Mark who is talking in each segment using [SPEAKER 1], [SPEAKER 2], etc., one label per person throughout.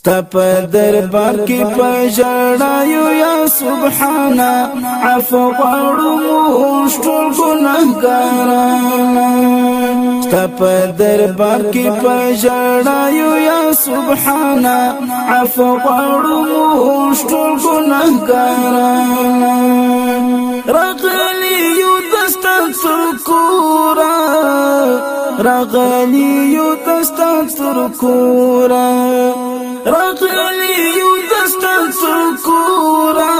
[SPEAKER 1] ستا په دربار کې په ژړا یو یا سبحان عفو غواړو موږ ټول ګناهګاران ستا په دربار کې په ژړا یو یا سبحان عفو غواړو موږ ټول ګناهګاران راغلی یو دستا څوکورا راغلی یو دستا څوکورا راغلی یو دستا سرکورا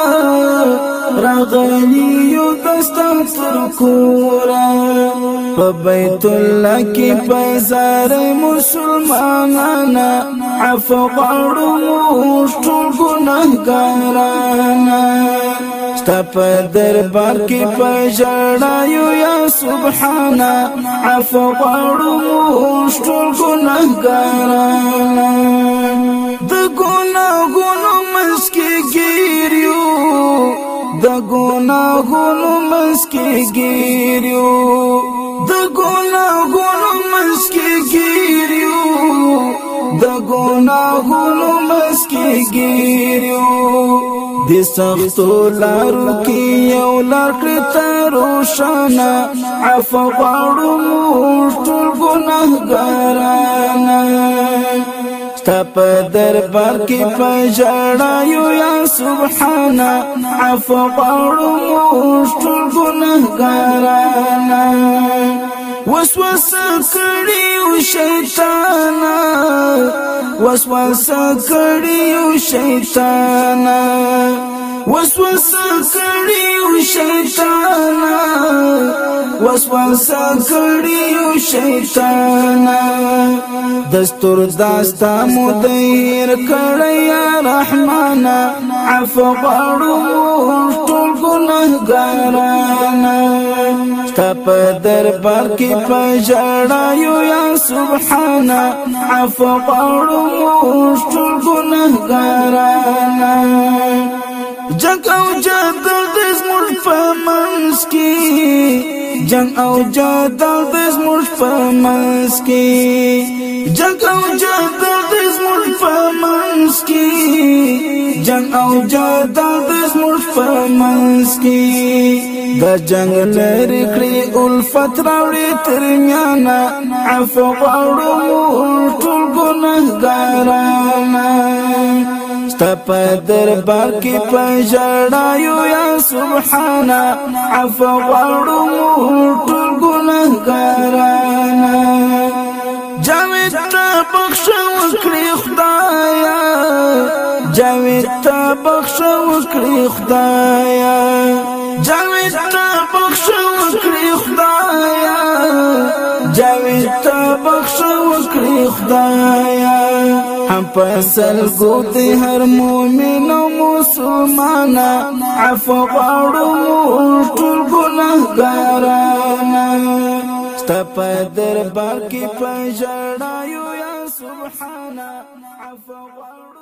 [SPEAKER 1] راغلی یو دستا سرکورا په بیت الله کې پیزار مسلمانانا عفو غړو ټول ګناهګارانا ستپ دربار کې پژړایو یا سبحان عفو غړو ټول ګناهګارانا ګناهونو منس کې ګیریو د ګناهونو منس کې ګیریو د ګناهونو منس کې ګیریو د سختو لارو کې یو لار کړه روشنه عفو غواړو ټول ګناهګار ستپ دربار کې پژړا یو یا سبحانا عفو قارو موشتو ټول گارانا وسوسا کریو شیطانا وسوسا کریو شیطانا وسوسا کریو شیطانا وسوسه کړیو شیطان دستور داستا مدیر کړی یا رحمان عفو غړو ټول ګناهګاران تپ دربار کې پجړایو یا سبحان عفو غړو ټول ګناهګاران جنگ او جدل دې زموږ په منځ کې جنگ او جدل د زموږ په منځ کې جنگ او جدل د زموږ په منځ کې جنگ او جدل د زموږ په منځ کې د جنگ لري کړی الفت راوړي تر میانا عفو غواړو ټول ګناهګارانه تپ دربار کې پنځړایو یا سبحان عفو غړو جاوید تا بخش وکری خدایا جاوید تا بخش وکری خدایا جاوید تا بخش وکری خدایا هم پسل گوتی هر مومین و مسلمانا عفو غارو مورتول گناه گارانا ستا پا در باکی پا جرائیو یا سبحانا عفو غارو